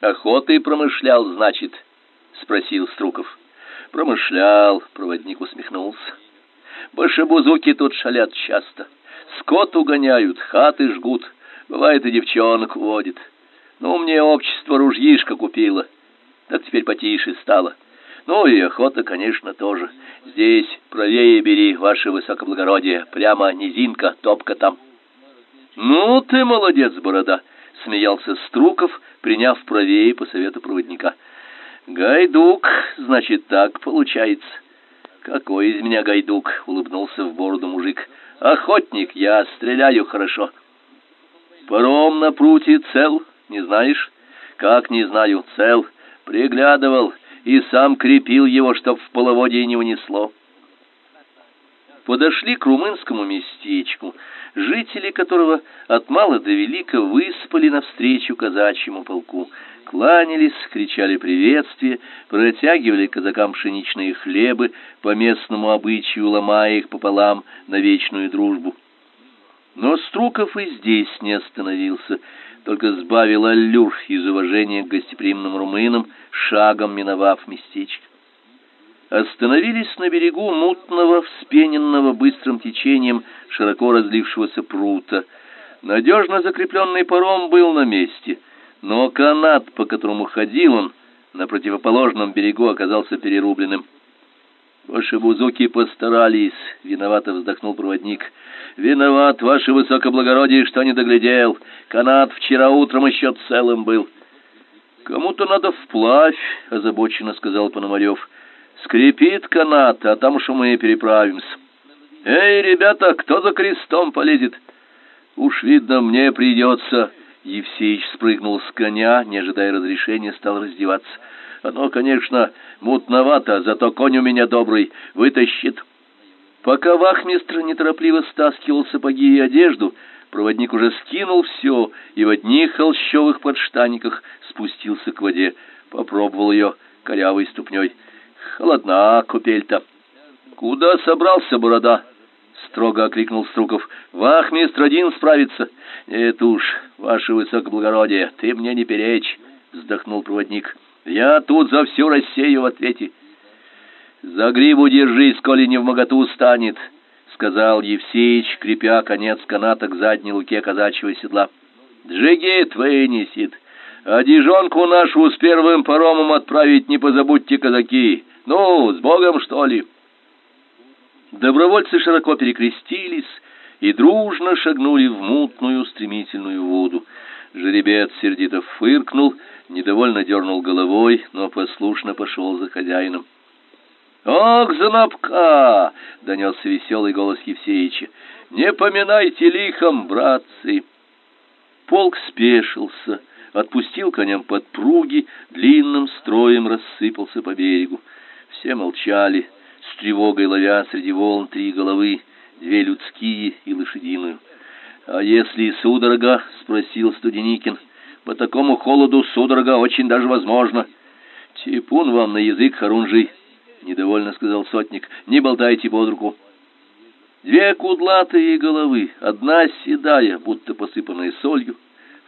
Охотой промышлял, значит, спросил Струков. Промышлял, проводник усмехнулся. Башебузуки тут шалят часто. Скот угоняют, хаты жгут, бывает и девчонок водит. Ну, мне общество ружьишко купило. Так теперь потише стало. Ну и охота, конечно, тоже. Здесь правее бери, ваше высокоблагородие. Прямо низинка, топка там. Ну ты молодец, борода, смеялся Струков, приняв правее по совету проводника. Гайдук, значит, так получается. Какой из меня гайдук, улыбнулся в бороду мужик. Охотник, я стреляю хорошо. Паром на пруте цел, не знаешь? Как не знаю, цел. Приглядывал и сам крепил его, чтоб в половодье не унесло. Подошли к румынскому местечку, жители которого от мала до велика выспали навстречу казачьему полку, кланялись, кричали приветствия, протягивали казакам пшеничные хлебы, по местному обычаю ломая их пополам на вечную дружбу. Но Струков и здесь не остановился, только сбавил аллюр из уважения к гостеприимным румынам, шагом миновав местечко. Остановились на берегу мутного, вспененного быстрым течением широко разлившегося прута. Надежно закрепленный паром был на месте, но канат, по которому ходил он, на противоположном берегу оказался перерубленным. Ваши бузуки постарались, виновато вздохнул проводник. Виноват, ваше высокоблагородие, что не доглядел. Канат вчера утром еще целым был. Кому-то надо вплавь, озабоченно сказал Пономарев. Скрипит канат, а там уж мы переправимся. Эй, ребята, кто за крестом полезет? Уж видно, мне придется. Евсеич спрыгнул с коня, не ожидая разрешения, стал раздеваться. Оно, конечно, мутновато, зато конь у меня добрый, вытащит. Пока вахмистр неторопливо стаскивал сапоги и одежду, проводник уже скинул все и в одних холщовых подштаниках спустился к воде, попробовал ее корявой ступней. Холодна купель-то. Куда собрался, борода? строго окликнул Струков. Вахмистр один справится. Это уж, ваше высокоблагородие, ты мне не перечь, вздохнул проводник. Я тут за всю Россию в ответе. За гриву держись, коли не в моготу станет, сказал Евсеич, крепя конец каната к задней луке казачьего седла. Джигит вынесет. А дежонку нашу с первым паромом отправить не позабудьте, казаки. Ну, с Богом, что ли? Добровольцы широко перекрестились и дружно шагнули в мутную стремительную воду. Жеребец сердито фыркнул, недовольно дернул головой, но послушно пошел за хозяином. «Ох, занапка!» — донесся веселый голос Евсеича. «Не поминайте лихом, братцы!» Полк спешился, отпустил коням подпруги, длинным строем рассыпался по берегу. Все молчали, с тревогой ловя среди волн три головы, две людские и лошадиную. «А если судорога?» — спросил Студеникин. «По такому холоду судорога очень даже возможно». «Типун вам на язык, Харунжий!» недовольно сказал сотник. Не болтайте под руку. Две кудлатые головы, одна седая, будто посыпанная солью,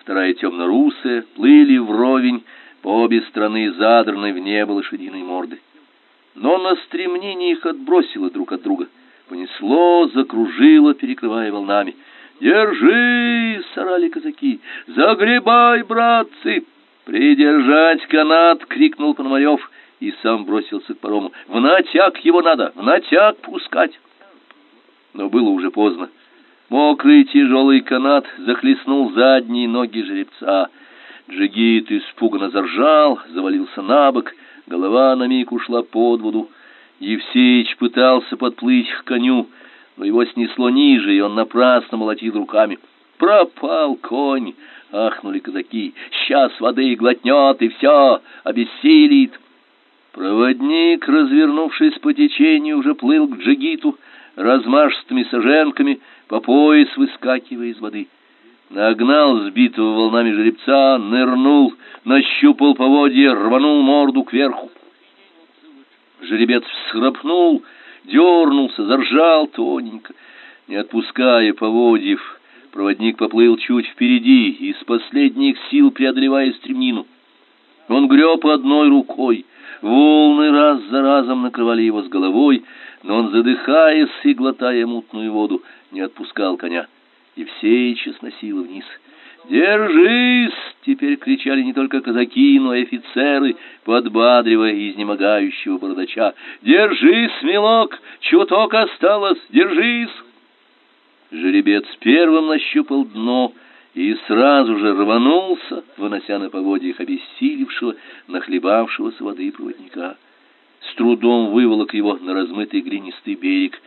вторая темно-русая, плыли вровень по обе стороны задранной в небо лошадиной морды. Но на стремнении их отбросило друг от друга, понесло, закружило, перекрывая волнами. «Держи!» — сорали казаки. «Загребай, братцы!» «Придержать канат!» — крикнул Пономарев и сам бросился к парому. В натяг его надо, в натяг пускать. Но было уже поздно. Мокрый тяжелый канат захлестнул задние ноги жеребца. Джигит испуганно заржал, завалился на бок, голова на миг ушла под воду. Евсеич пытался подплыть к коню, но его снесло ниже, и он напрасно молотил руками. «Пропал конь!» — ахнули казаки. «Сейчас воды глотнет, и все, обессилит!» Проводник, развернувшись по течению, уже плыл к джигиту размашистыми саженками, по пояс выскакивая из воды. Нагнал сбитого волнами жеребца, нырнул, нащупал поводья, рванул морду кверху. Жеребец всхрапнул, дернулся, заржал тоненько. Не отпуская поводьев, проводник поплыл чуть впереди, из последних сил преодолевая стремнину. Он греб одной рукой, волны раз за разом накрывали его с головой, но он, задыхаясь и глотая мутную воду, не отпускал коня, и все еще сносило вниз. «Держись!» — теперь кричали не только казаки, но и офицеры, подбадривая изнемогающего бородача. «Держись, милок! Чуток осталось! Держись!» Жеребец первым нащупал дно и сразу же рванулся, вынося на поводьях обессилевшего, нахлебавшегося воды проводника. С трудом выволок его на размытый глинистый берег,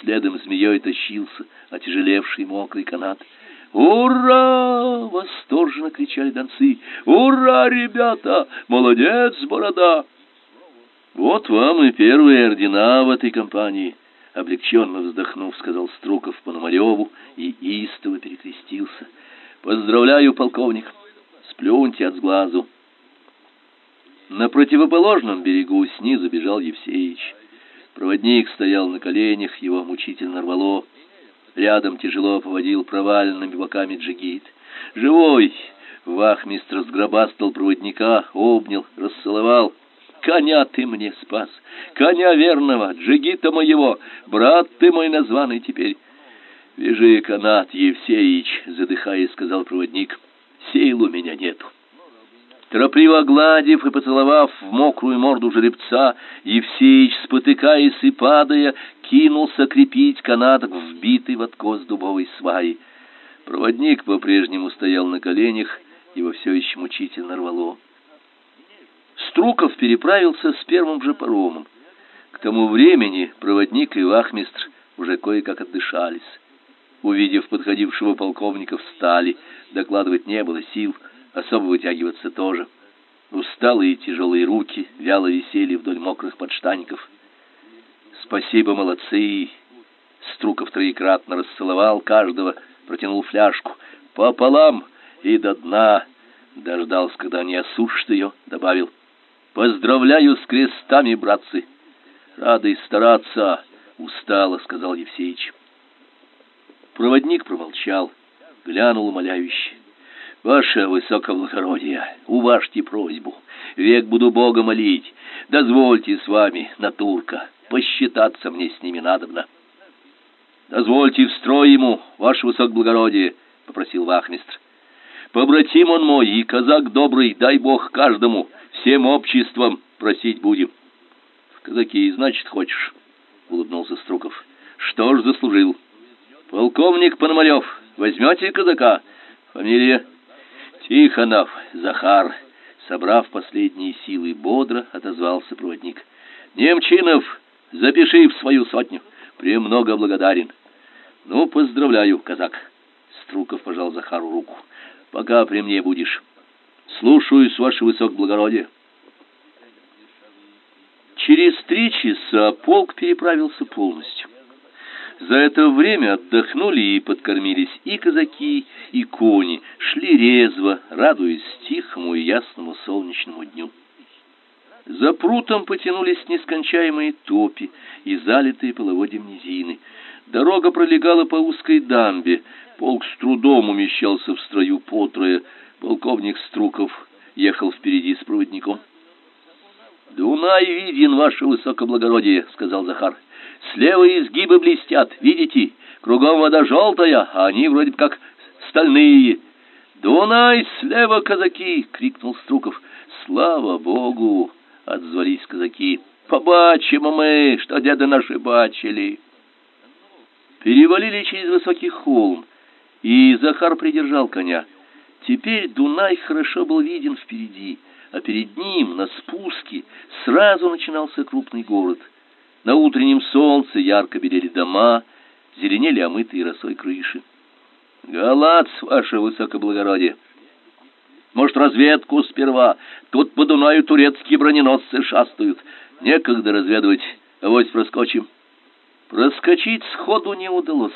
следом змеей тащился отяжелевший мокрый канат. «Ура!» — восторженно кричали донцы. «Ура, ребята! Молодец, борода!» «Вот вам и первые ордена в этой компании!» Облегченно вздохнув, сказал Струков Пономареву и истово перекрестился. «Поздравляю, полковник! Сплюньте от сглазу!» На противоположном берегу снизу бежал Евсеич. Проводник стоял на коленях, его мучительно рвало. Рядом тяжело поводил проваленными боками джигит. «Живой!» Вахмистр сгробастал проводника, обнял, расцеловал. «Коня ты мне спас! Коня верного, джигита моего! Брат ты мой названный теперь!» «Вяжи канат, Евсеич!» — задыхаясь, сказал проводник. «Сил у меня нету!» Торопливо гладив и поцеловав в мокрую морду жеребца, Евсеич, спотыкаясь и падая, кинулся крепить канат вбитый в откос дубовой сваи. Проводник по-прежнему стоял на коленях, его все еще мучительно рвало. Струков переправился с первым же паромом. К тому времени проводник и вахмистр уже кое-как отдышались. Увидев подходившего полковника, встали, докладывать не было сил — особо вытягиваться тоже. Усталые и тяжелые руки вяло висели вдоль мокрых подштаников. «Спасибо, молодцы!» Струков троекратно расцеловал каждого, протянул фляжку. «Пополам и до дна!» Дождался, когда они осушат ее, добавил. «Поздравляю с крестами, братцы!» «Рады стараться!» — устало сказал Евсеич. Проводник промолчал, глянул умоляюще. Ваше высокоблагородие, уважьте просьбу. Век буду Бога молить. Дозвольте с вами, натурка, посчитаться мне с ними надобно. Дозвольте в строй ему, ваше высокоблагородие, попросил вахмистр. Побратим он мой и казак добрый, дай Бог каждому, всем обществом просить будем. В казаки, значит, хочешь, улыбнулся Струков. Что ж заслужил? Полковник Пономарев, возьмете казака? Фамилия Тихонов, Захар, собрав последние силы, бодро отозвался проводник. Немчинов, запиши в свою сотню. Премного благодарен. Ну, поздравляю, казак. Струков пожал Захару руку. Пока при мне будешь. Слушаюсь, ваше высокоблагородие. Через три часа полк переправился полностью. За это время отдохнули и подкормились и казаки, и кони, шли резво, радуясь тихому и ясному солнечному дню. За прутом потянулись нескончаемые топи и залитые половодьем низины. Дорога пролегала по узкой дамбе, полк с трудом умещался в строю потрое, полковник Струков ехал впереди с проводником. «Дунай виден, ваше высокоблагородие», — сказал Захар. Слева изгибы блестят, видите? Кругом вода желтая, а они вроде как стальные. «Дунай, слева, казаки!» — крикнул Струков. «Слава Богу!» — отзвались казаки. «Побачимо мы, что деды наши бачили!» Перевалили через высокий холм, и Захар придержал коня. Теперь Дунай хорошо был виден впереди, а перед ним, на спуске, сразу начинался крупный город — на утреннем солнце ярко белели дома, зеленели омытые росой крыши. Галац, ваше высокоблагородие! Может, разведку сперва? Тут по Дунаю турецкие броненосцы шастают. Некогда разведывать, авось проскочим. Проскочить сходу не удалось.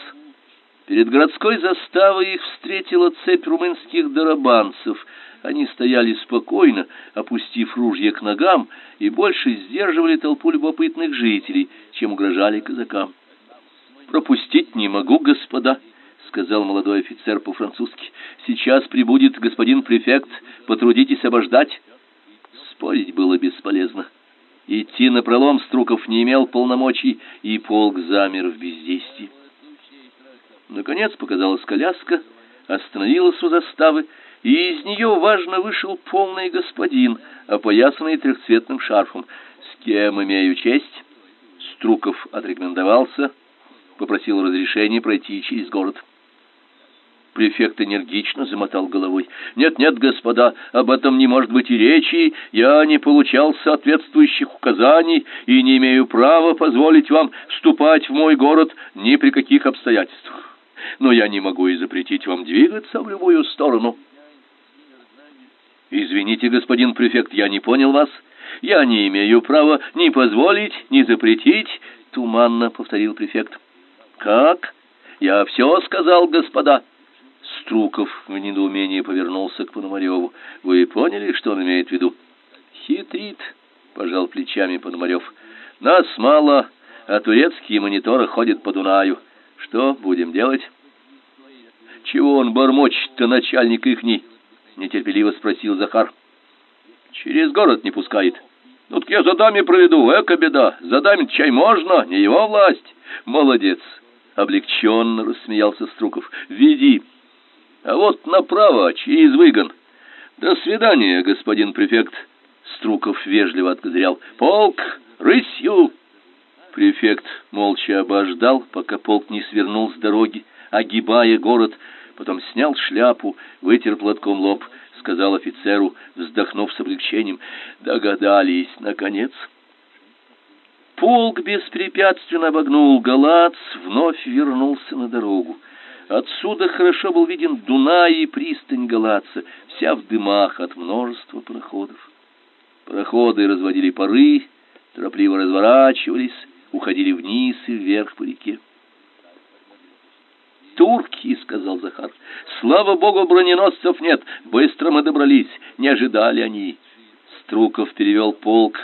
Перед городской заставой их встретила цепь румынских дарабанцев — они стояли спокойно, опустив ружья к ногам, и больше сдерживали толпу любопытных жителей, чем угрожали казакам. «Пропустить не могу, господа», — сказал молодой офицер по-французски. «Сейчас прибудет господин префект, потрудитесь обождать». Спорить было бесполезно. Идти на пролом Струков не имел полномочий, и полк замер в бездействии. Наконец показалась коляска, остановилась у заставы, и из нее важно вышел полный господин, опоясанный трехцветным шарфом. «С кем имею честь?» Струков отрекомендовался, попросил разрешения пройти через город. Префект энергично замотал головой. «Нет, нет, господа, об этом не может быть и речи. Я не получал соответствующих указаний и не имею права позволить вам вступать в мой город ни при каких обстоятельствах. Но я не могу и запретить вам двигаться в любую сторону». «Извините, господин префект, я не понял вас. Я не имею права ни позволить, ни запретить», — туманно повторил префект. «Как? Я все сказал, господа». Струков в недоумении повернулся к Пономареву. «Вы поняли, что он имеет в виду?» «Хитрит», — пожал плечами Пономарев. «Нас мало, а турецкие мониторы ходят по Дунаю. Что будем делать?» «Чего он бормочет-то, начальник ихний?» — нетерпеливо спросил Захар. «Через город не пускает». «Ну так я за дами проведу, эка беда. За дами чай можно, не его власть». «Молодец!» — облегченно рассмеялся Струков. «Веди». А вот направо, через выгон. До свидания, господин префект. Струков вежливо откозырял. Полк, рысью! Префект молча обождал, пока полк не свернул с дороги, огибая город, потом снял шляпу, вытер платком лоб, сказал офицеру, вздохнув с облегчением, «Догадались, наконец». Полк беспрепятственно обогнул Галац, вновь вернулся на дорогу. Отсюда хорошо был виден Дунай и пристань Галаца, вся в дымах от множества пароходов. Пароходы разводили пары, торопливо разворачивались, уходили вниз и вверх по реке. «Турки!» — сказал Захар. «Слава богу, броненосцев нет! Быстро мы добрались! Не ожидали они!» Струков перевел полк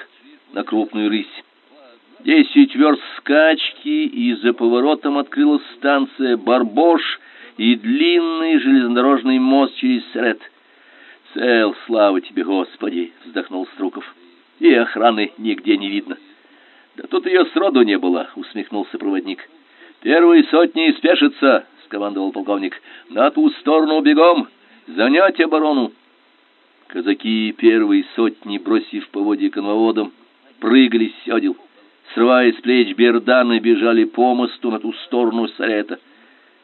на крупную рысь. Десять верст скачки, и за поворотом открылась станция Барбош и длинный железнодорожный мост через Срет. «Цел, слава тебе, Господи!» — вздохнул Струков. «И охраны нигде не видно». «Да тут ее сроду не было», — усмехнулся проводник. «Первые сотни спешатся», — скомандовал полковник. «На ту сторону бегом! Занять оборону!» Казаки первые сотни, бросив поводья конвоодам, прыгали с седел срывая с плеч берданы, бежали по мосту на ту сторону Сарета.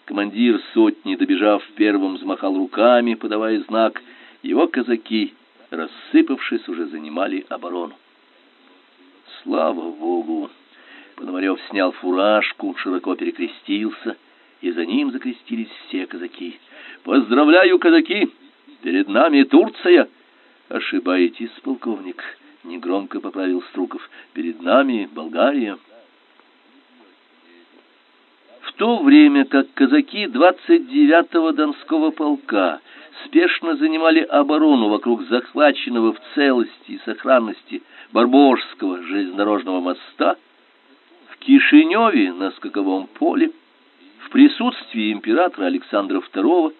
Командир сотни, добежав первым, взмахал руками, подавая знак. Его казаки, рассыпавшись, уже занимали оборону. Слава Богу! Пономарев снял фуражку, широко перекрестился, и за ним закрестились все казаки. «Поздравляю, казаки! Перед нами Турция!» «Ошибаетесь, полковник!» негромко поправил Струков. Перед нами Болгария. В то время как казаки 29-го Донского полка спешно занимали оборону вокруг захваченного в целости и сохранности Барбожского железнодорожного моста, в Кишиневе на скаковом поле в присутствии императора Александра II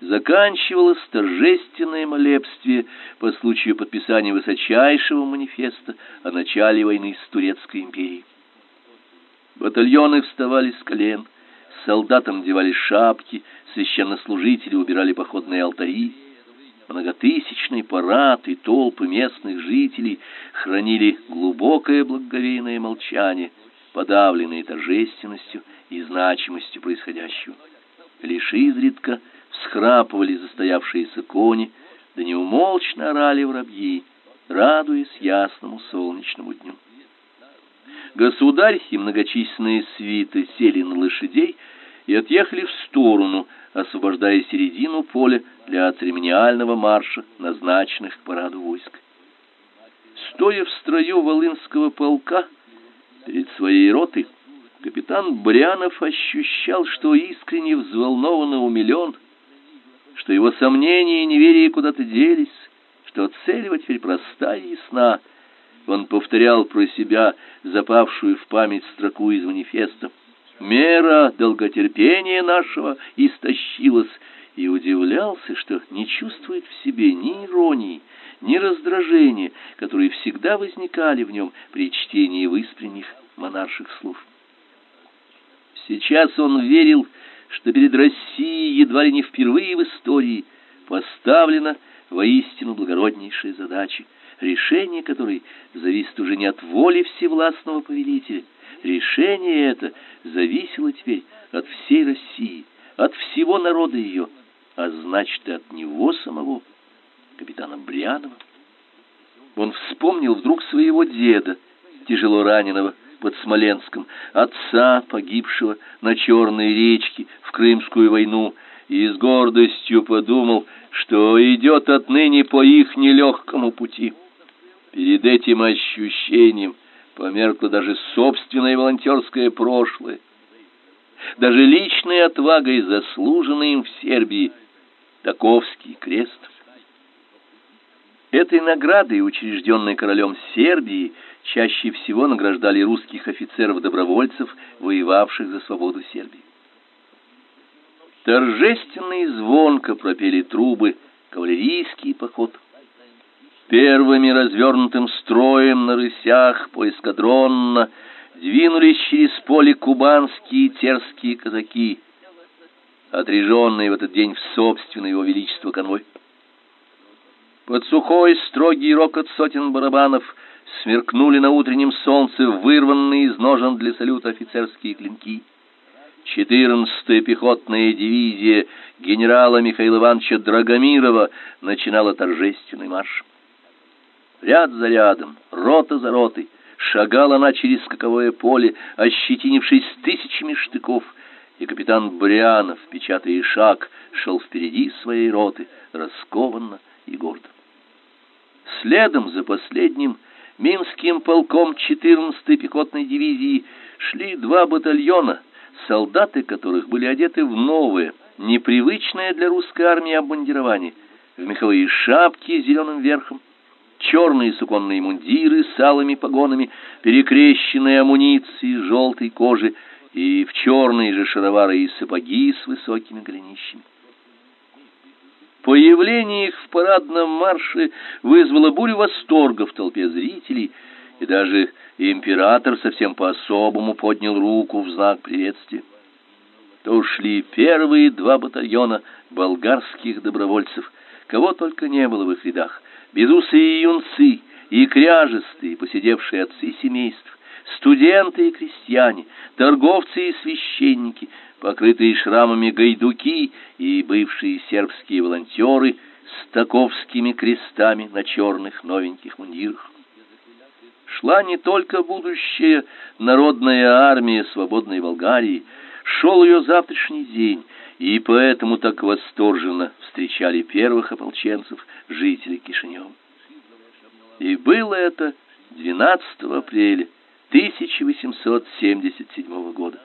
заканчивалось торжественное молебствие по случаю подписания высочайшего манифеста о начале войны с Турецкой империей. Батальоны вставали с колен, солдатам надевали шапки, священнослужители убирали походные алтари. Многотысячный парад и толпы местных жителей хранили глубокое благоговейное молчание, подавленное торжественностью и значимостью происходящего. Лишь изредка всхрапывали застоявшиеся кони, да неумолчно орали воробьи, радуясь ясному солнечному дню. Государь и многочисленные свиты сели на лошадей и отъехали в сторону, освобождая середину поля для церемониального марша, назначенных к параду войск. Стоя в строю Волынского полка перед своей ротой, капитан Брянов ощущал, что искренне взволнован и умилен, что его сомнения и неверие куда-то делись, что цель его теперь проста и ясна. Он повторял про себя запавшую в память строку из манифеста. «Мера долготерпения нашего истощилась, и удивлялся, что не чувствует в себе ни иронии, ни раздражения, которые всегда возникали в нем при чтении выспренних монарших слов. Сейчас он верил, что перед Россией едва ли не впервые в истории поставлена воистину благороднейшая задача, решение которой зависит уже не от воли всевластного повелителя. Решение это зависело теперь от всей России, от всего народа ее, а значит и от него самого, капитана Брянова. Он вспомнил вдруг своего деда, тяжело раненого под Смоленском, отца, погибшего на Черной речке в Крымскую войну, и с гордостью подумал, что идет отныне по их нелегкому пути. Перед этим ощущением померкло даже собственное волонтерское прошлое. Даже личной отвагой, заслуженной им в Сербии, Таковский крест. Этой наградой, учрежденной королем Сербии, чаще всего награждали русских офицеров-добровольцев, воевавших за свободу Сербии. Торжественно и звонко пропели трубы кавалерийский поход. Первыми развернутым строем на рысях поэскадронно двинулись через поле кубанские терские казаки, отряженные в этот день в собственное его величество конвой. Под сухой строгий рокот сотен барабанов сверкнули на утреннем солнце вырванные из ножен для салюта офицерские клинки. Четырнадцатая пехотная дивизия генерала Михаила Ивановича Драгомирова начинала торжественный марш. Ряд за рядом, рота за ротой, шагала она через скаковое поле, ощетинившись тысячами штыков, и капитан Брянов, печатая шаг, шел впереди своей роты, раскованно и гордо. Следом за последним Минским полком 14-й пехотной дивизии шли два батальона, солдаты которых были одеты в новое, непривычное для русской армии обмундирование, в меховые шапки с зеленым верхом, черные суконные мундиры с алыми погонами, перекрещенные амуниции желтой кожи и в черные же шаровары и сапоги с высокими голенищами. Появление их в парадном марше вызвало бурю восторга в толпе зрителей, и даже император совсем по-особому поднял руку в знак приветствия. То шли первые два батальона болгарских добровольцев, кого только не было в их рядах, безусые юнцы и кряжестые, посидевшие отцы семейств, студенты и крестьяне, торговцы и священники, покрытые шрамами гайдуки и бывшие сербские волонтеры с таковскими крестами на черных новеньких мундирах. Шла не только будущая народная армия свободной Болгарии, шел ее завтрашний день, и поэтому так восторженно встречали первых ополченцев жители Кишинева. И было это 12 апреля 1877 года.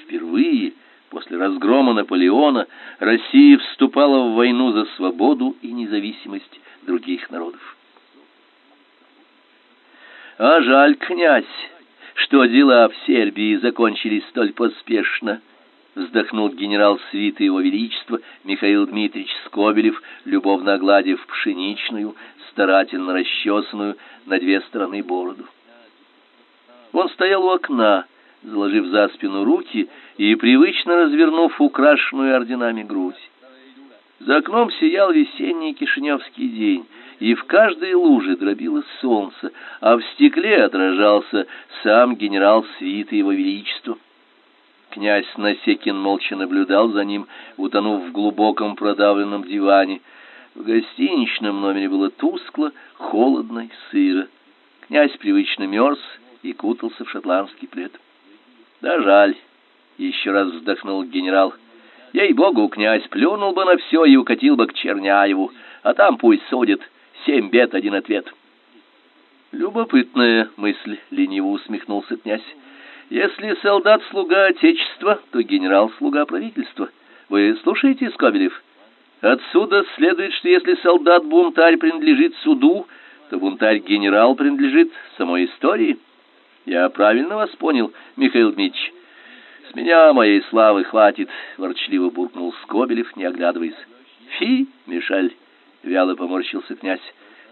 Впервые после разгрома Наполеона Россия вступала в войну за свободу и независимость других народов. А жаль, князь, что дела в Сербии закончились столь поспешно, вздохнул генерал свиты его величества Михаил Дмитриевич Скобелев, любовно огладив пшеничную, старательно расчесанную на две стороны бороду. Он стоял у окна, заложив за спину руки и привычно развернув украшенную орденами грудь. За окном сиял весенний кишиневский день, и в каждой луже дробило солнце, а в стекле отражался сам генерал свиты его величества. Князь Насекин молча наблюдал за ним, утонув в глубоком продавленном диване. В гостиничном номере было тускло, холодно и сыро. Князь привычно мерз и кутался в шотландский плед. Да жаль, еще раз вздохнул генерал. Ей-богу, князь плюнул бы на все и укатил бы к Черняеву, а там пусть судит. Семь бед, один ответ. Любопытная мысль, лениво усмехнулся князь. Если солдат слуга отечества, то генерал слуга правительства. Вы слушаете, Скобелев? Отсюда следует, что если солдат-бунтарь принадлежит суду, то бунтарь-генерал принадлежит самой истории. Я правильно вас понял, Михаил Дмитриевич? С меня моей славы хватит, ворчливо буркнул Скобелев, не оглядываясь. Фи, Мишель, вяло поморщился князь.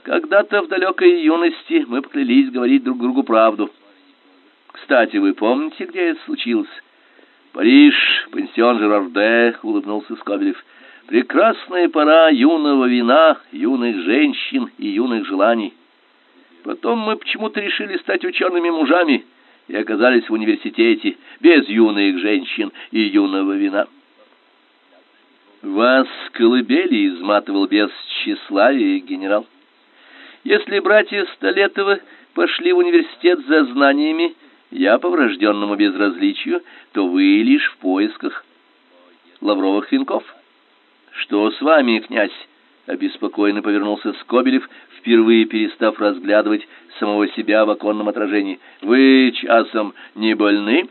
Когда-то в далекой юности мы поклялись говорить друг другу правду. Кстати, вы помните, где это случилось? Париж, пансион Жерарде, улыбнулся Скобелев. Прекрасная пора юного вина, юных женщин и юных желаний. Потом мы почему-то решили стать учеными мужами и оказались в университете без юных женщин и юного вина. Вас колыбели изматывал без тщеславия, генерал. Если братья Столетовы пошли в университет за знаниями, я по врожденному безразличию, то вы лишь в поисках лавровых венков. Что с вами, князь? обеспокоенно повернулся Скобелев, впервые перестав разглядывать самого себя в оконном отражении. Вы часом не больны?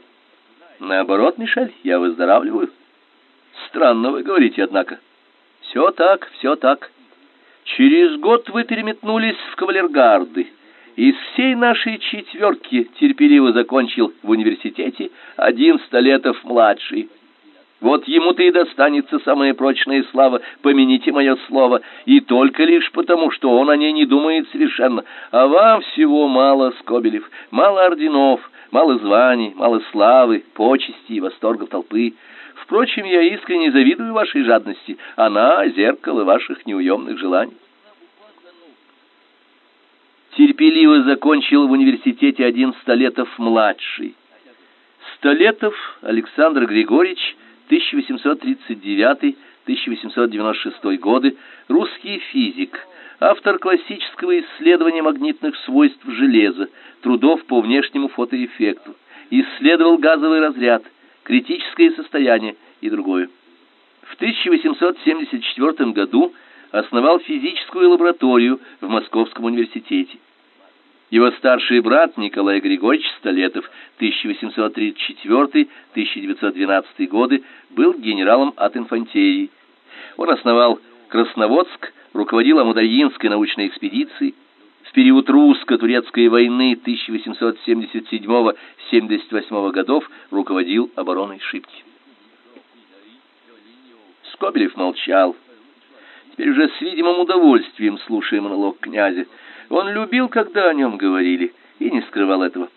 Наоборот, Мишель, я выздоравливаю. Странно вы говорите, однако. Все так, все так. Через год вы переметнулись в кавалергарды. Из всей нашей четверки терпеливо закончил в университете один Столетов младший. Вот ему-то и достанется самая прочная слава, помяните мое слово, и только лишь потому, что он о ней не думает совершенно. А вам всего мало, Скобелев, мало орденов, мало званий, мало славы, почести и восторгов толпы. Впрочем, я искренне завидую вашей жадности. Она — зеркало ваших неуемных желаний. Терпеливо закончил в университете один Столетов-младший. Столетов Александр Григорьевич — 1839-1896 годы, русский физик, автор классического исследования магнитных свойств железа, трудов по внешнему фотоэффекту, исследовал газовый разряд, критическое состояние и другое. В 1874 году основал физическую лабораторию в Московском университете. Его старший брат Николай Григорьевич Столетов 1834-1912 годы был генералом от инфантерии. Он основал Красноводск, руководил Амударьинской научной экспедицией. В период русско-турецкой войны 1877-78 годов руководил обороной Шипки. Скобелев молчал. Теперь уже с видимым удовольствием слушая монолог князя. Он любил, когда о нем говорили, и не скрывал этого.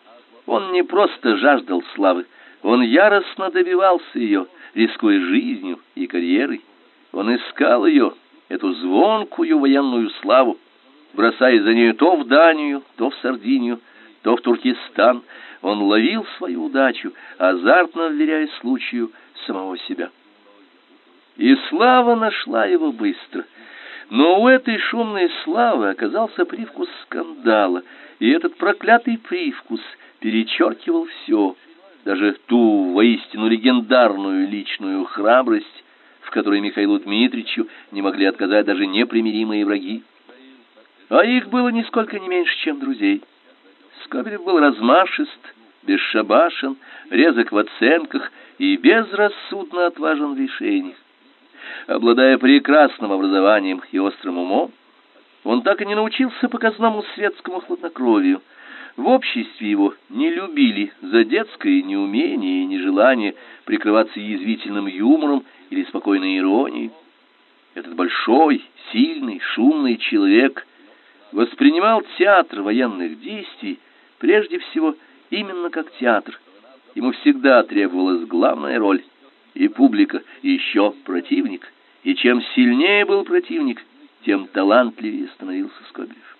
Он не просто жаждал славы, он яростно добивался ее, рискуя жизнью и карьерой. Он искал ее, эту звонкую военную славу, бросаясь за нею то в Данию, то в Сардинию, то в Туркестан. Он ловил свою удачу, азартно вверяя случаю самого себя. И слава нашла его быстро — но у этой шумной славы оказался привкус скандала, и этот проклятый привкус перечеркивал все, даже ту воистину легендарную личную храбрость, в которой Михаилу Дмитриевичу не могли отказать даже непримиримые враги. А их было нисколько не меньше, чем друзей. Скобелев был размашист, бесшабашен, резок в оценках и безрассудно отважен в решениях. Обладая прекрасным образованием и острым умом, он так и не научился показному светскому хладнокровию. В обществе его не любили за детское неумение и нежелание прикрываться язвительным юмором или спокойной иронией. Этот большой, сильный, шумный человек воспринимал театр военных действий прежде всего именно как театр. Ему всегда требовалась главная роль — и публика, еще противник. И чем сильнее был противник, тем талантливее становился Скобелев.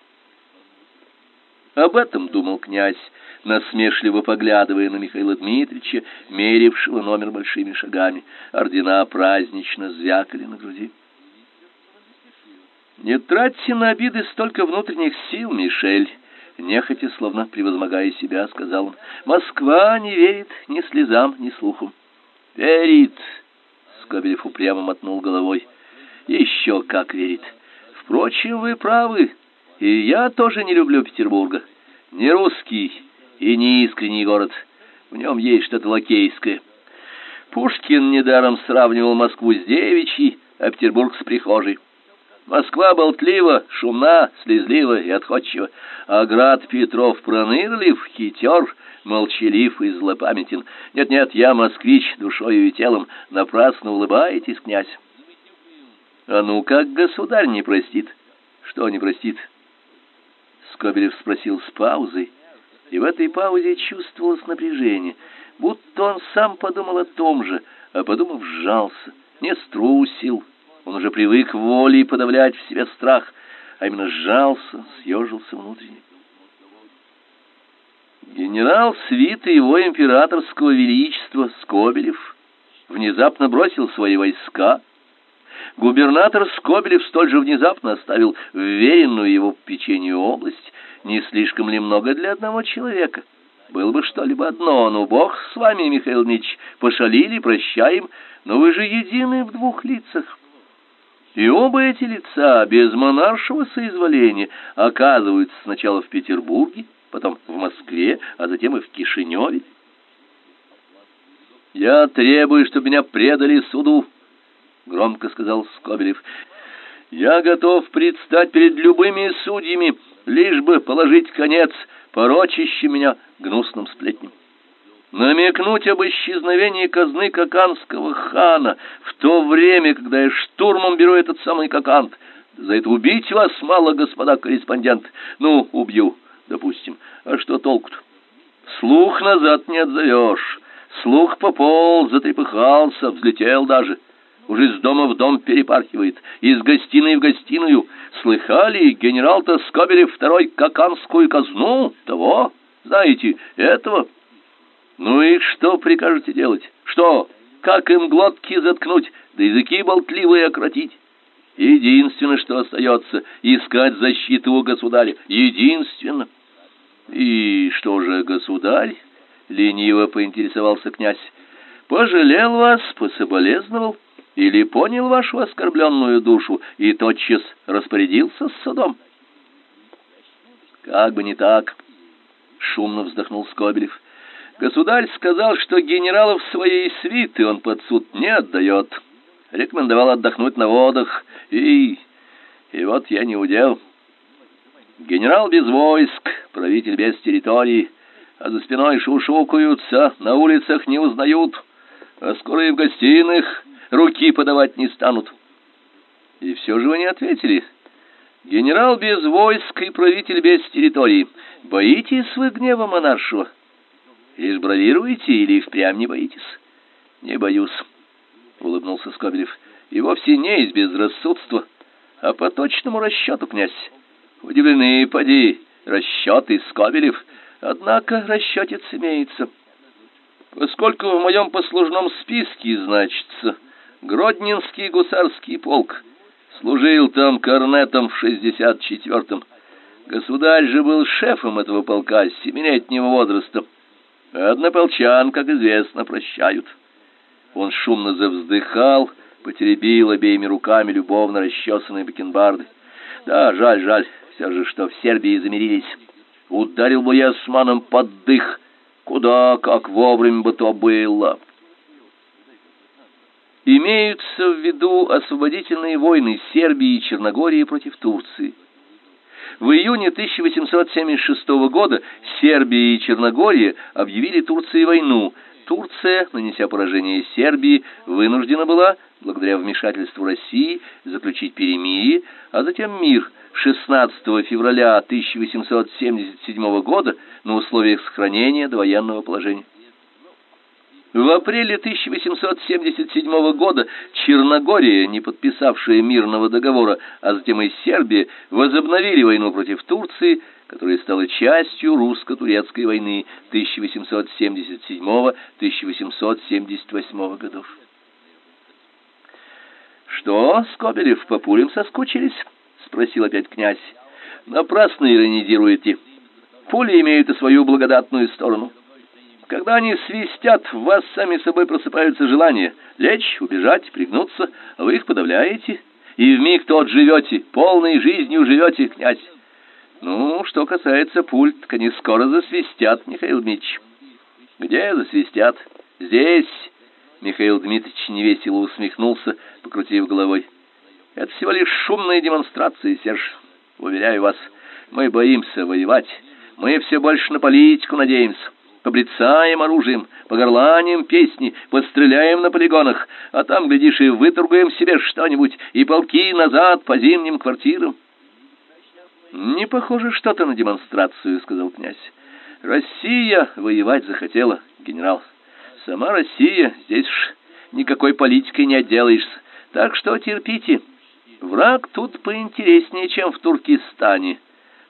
Об этом думал князь, насмешливо поглядывая на Михаила Дмитриевича, мерившего номер большими шагами. Ордена празднично звякали на груди. «Не тратьте на обиды столько внутренних сил, Мишель!» Нехотя, словно превозмогая себя, сказал он. «Москва не верит ни слезам, ни слухам. Верит. Скобелев упрямо мотнул головой. Еще как верит. Впрочем, вы правы. И я тоже не люблю Петербурга. Не русский и не искренний город. В нем есть что-то лакейское. Пушкин недаром сравнивал Москву с девичьей, а Петербург с прихожей. Москва болтлива, шумна, слезлива и отходчива, а град Петров пронырлив, хитер, молчалив и злопамятен. Нет-нет, я москвич душою и телом, напрасно улыбаетесь, князь. А ну как государь не простит? Что не простит? Скобелев спросил с паузой, и в этой паузе чувствовалось напряжение, будто он сам подумал о том же, а подумав, сжался, не струсил. Он уже привык волей подавлять в себе страх, а именно сжался, съежился внутренне. Генерал свиты его императорского величества Скобелев внезапно бросил свои войска. Губернатор Скобелев столь же внезапно оставил вверенную его печенью область. Не слишком ли много для одного человека? Было бы что-либо одно, ну, бог с вами, Михаил Ильич, пошалили, прощаем, но вы же едины в двух лицах. И оба эти лица без монаршего соизволения оказываются сначала в Петербурге, потом в Москве, а затем и в Кишиневе. «Я требую, чтобы меня предали суду», — громко сказал Скобелев. «Я готов предстать перед любыми судьями, лишь бы положить конец порочащим меня гнусным сплетням. Намекнуть об исчезновении казны Каканского хана в то время, когда я штурмом беру этот самый Какант. За это убить вас мало, господа корреспондент. Ну, убью, допустим. А что толку-то? Слух назад не отзовешь. Слух пополз, затрепыхался, взлетел даже. Уже из дома в дом перепархивает, из гостиной в гостиную. Слыхали, генерал-то Скобелев второй каканскую казну? Того, знаете, этого... Ну и что прикажете делать? Что? Как им глотки заткнуть, да языки болтливые окротить? Единственное, что остается, искать защиту у государя. Единственно. И что же государь? Лениво поинтересовался князь. Пожалел вас, пособолезновал или понял вашу оскорбленную душу и тотчас распорядился с судом? Как бы не так, шумно вздохнул Скобелев. Государь сказал, что генералов своей свиты он под суд не отдает. Рекомендовал отдохнуть на водах, и... и вот я не удел. Генерал без войск, правитель без территории, а за спиной шушукаются, на улицах не узнают, а скоро и в гостиных руки подавать не станут. И все же вы не ответили. Генерал без войск и правитель без территории. Боитесь вы гнева монаршего? Лишь бравируете или впрямь не боитесь? Не боюсь, улыбнулся Скобелев. И вовсе не из безрассудства, а по точному расчету, князь. Удивлены, поди, расчеты, Скобелев. Однако расчетец имеется. Поскольку в моем послужном списке значится Гродненский гусарский полк, служил там корнетом в шестьдесят четвертом. Государь же был шефом этого полка с семилетнего возраста. Однополчан, как известно, прощают. Он шумно завздыхал, потеребил обеими руками любовно расчесанные бакенбарды. Да, жаль, жаль, все же, что в Сербии замирились. Ударил бы я османом под дых, куда как вовремя бы то было. Имеются в виду освободительные войны Сербии и Черногории против Турции. В июне 1876 года Сербия и Черногория объявили Турции войну. Турция, нанеся поражение Сербии, вынуждена была, благодаря вмешательству России, заключить перемирие, а затем мир 16 февраля 1877 года на условиях сохранения довоенного положения. В апреле 1877 года Черногория, не подписавшая мирного договора, а затем и Сербия, возобновили войну против Турции, которая стала частью русско-турецкой войны 1877-1878 годов. «Что, Скобелев, по пулям соскучились?» — спросил опять князь. «Напрасно иронизируете. Пули имеют и свою благодатную сторону». Когда они свистят, в вас сами собой просыпаются желания лечь, убежать, пригнуться, а вы их подавляете, и вмиг тот живете, полной жизнью живете, князь. Ну, что касается пульт, так они скоро засвистят, Михаил Дмитрич. Где засвистят? Здесь. Михаил Дмитрич невесело усмехнулся, покрутив головой. Это всего лишь шумная демонстрация, Серж. Уверяю вас, мы боимся воевать. Мы все больше на политику надеемся. Побрецаем оружием, погорланим песни, постреляем на полигонах, а там, глядишь, и выторгуем себе что-нибудь, и полки назад по зимним квартирам. «Не похоже что-то на демонстрацию», — сказал князь. «Россия воевать захотела, генерал. Сама Россия, здесь ж никакой политикой не отделаешься. Так что терпите. Враг тут поинтереснее, чем в Туркестане.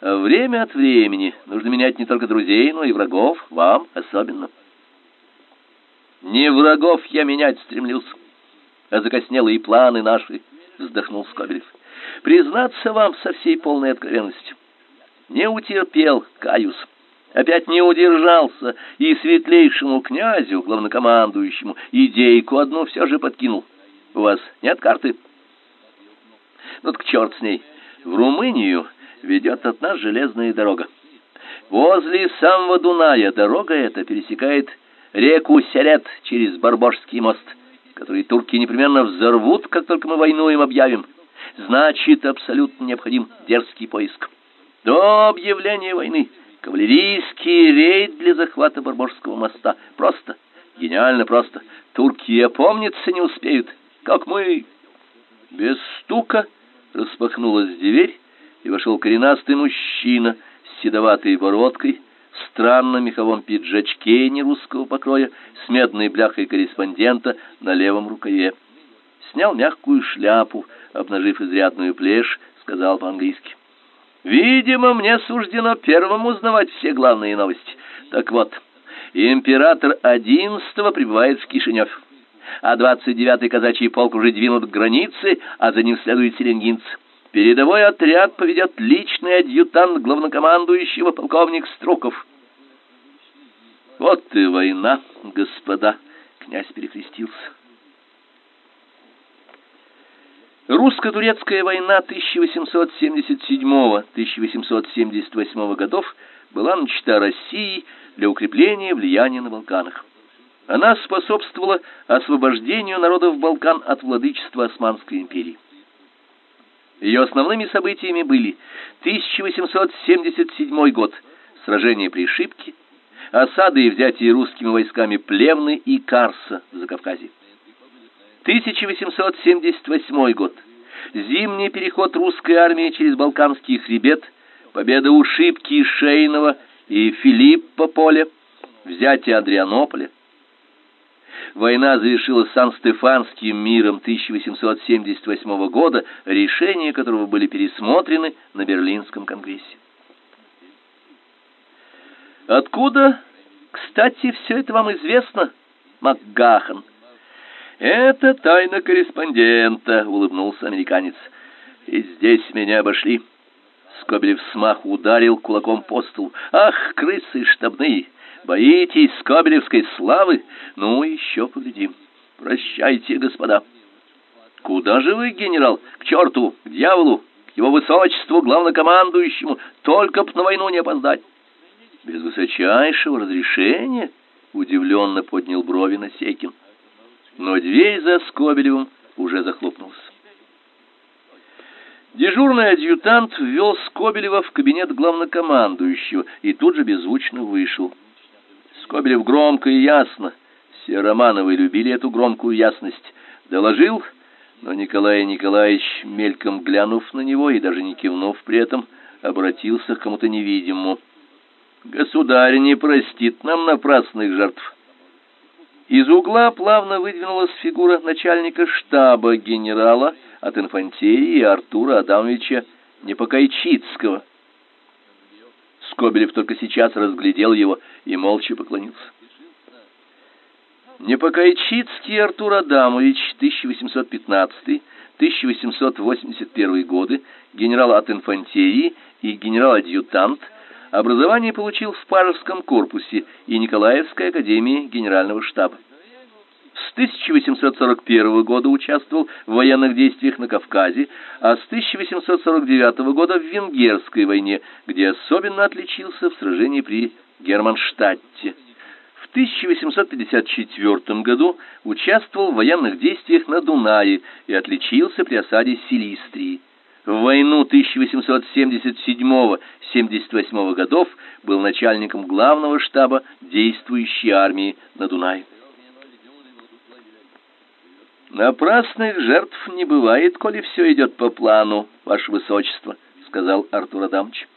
Время от времени нужно менять не только друзей, но и врагов, вам особенно». «Не врагов я менять стремлюсь, а закоснелые планы наши», — вздохнул Скобелев. Признаться вам со всей полной откровенностью, не утерпел, каюсь. Опять не удержался и светлейшему князю, главнокомандующему, идейку одну все же подкинул. У вас нет карты? Ну к черт с ней. В Румынию ведет от нас железная дорога. Возле самого Дуная дорога эта пересекает реку Серет через Барбожский мост, который турки непременно взорвут, как только мы войну им объявим. Значит, абсолютно необходим дерзкий поиск. До объявления войны кавалерийский рейд для захвата Барборского моста. Просто, гениально просто. Турки опомниться не успеют, как мы. Без стука распахнулась дверь, и вошел коренастый мужчина с седоватой бородкой, в странном меховом пиджачке нерусского покроя, с медной бляхой корреспондента на левом рукаве. Снял мягкую шляпу, обнажив изрядную плешь, сказал по-английски. «Видимо, мне суждено первым узнавать все главные новости. Так вот, император одиннадцатого прибывает в Кишинев, а двадцать девятый казачий полк уже двинут к границе, а за ним следует селенгинцы. Передовой отряд поведет личный адъютант главнокомандующего полковник Струков». «Вот и война, господа!» — князь перекрестился. Русско-турецкая война 1877-1878 годов была начата Россией для укрепления влияния на Балканах. Она способствовала освобождению народов Балкан от владычества Османской империи. Ее основными событиями были 1877 год – сражение при Шипке, осады и взятие русскими войсками Плевны и Карса в Закавказье. 1878 год. Зимний переход русской армии через Балканский хребет, победа у Шипки, Шейнова и Филиппа поля, взятие Адрианополя. Война завершилась Сан-Стефанским миром 1878 года, решения которого были пересмотрены на Берлинском конгрессе. Откуда, кстати, все это вам известно, Макгахан? «Это тайна корреспондента», — улыбнулся американец. «И здесь меня обошли». Скобелев смах ударил кулаком по столу. «Ах, крысы штабные! Боитесь Скобелевской славы? Ну, еще поглядим. Прощайте, господа». «Куда же вы, генерал? К черту, к дьяволу, к его высочеству, главнокомандующему, только б на войну не опоздать». «Без высочайшего разрешения?» — удивленно поднял брови Насекин но дверь за Скобелевым уже захлопнулась. Дежурный адъютант ввел Скобелева в кабинет главнокомандующего и тут же беззвучно вышел. Скобелев громко и ясно, все Романовы любили эту громкую ясность, доложил, но Николай Николаевич, мельком глянув на него и даже не кивнув при этом, обратился к кому-то невидимому. «Государь не простит нам напрасных жертв». Из угла плавно выдвинулась фигура начальника штаба генерала от инфантерии Артура Адамовича Непокайчицкого. Скобелев только сейчас разглядел его и молча поклонился. Непокайчицкий Артур Адамович, 1815-1881 годы, генерал от инфантерии и генерал-адъютант, Образование получил в Пажеском корпусе и Николаевской академии генерального штаба. С 1841 года участвовал в военных действиях на Кавказе, а с 1849 года в Венгерской войне, где особенно отличился в сражении при Германштадте. В 1854 году участвовал в военных действиях на Дунае и отличился при осаде Силистрии. В войну 1877-78 годов был начальником главного штаба действующей армии на Дунае. Напрасных жертв не бывает, коли все идет по плану, ваше высочество, сказал Артур Адамович.